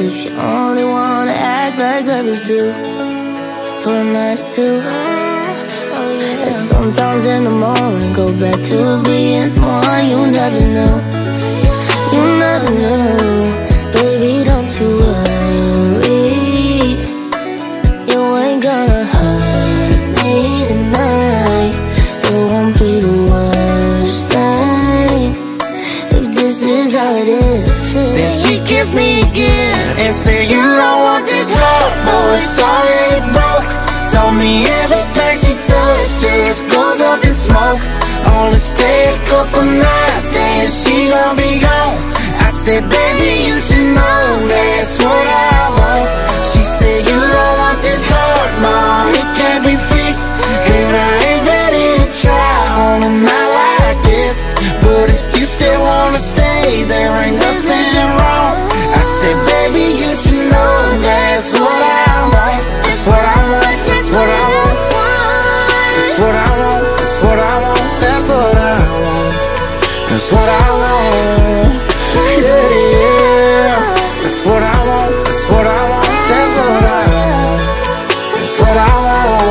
If you only wanna act like lovers do for a night or two. Oh, and sometimes in the morning, go back to being someone you Then she kissed me again and said, You don't want this heart, boy, it's already broke. Told me everything she touched just goes up in smoke. Only stay a couple nights, then she gon' be gone. I said, Baby, you should know I That's what I want. Yeah, yeah. That's what I want. That's what I want. That's what I want. That's what I want.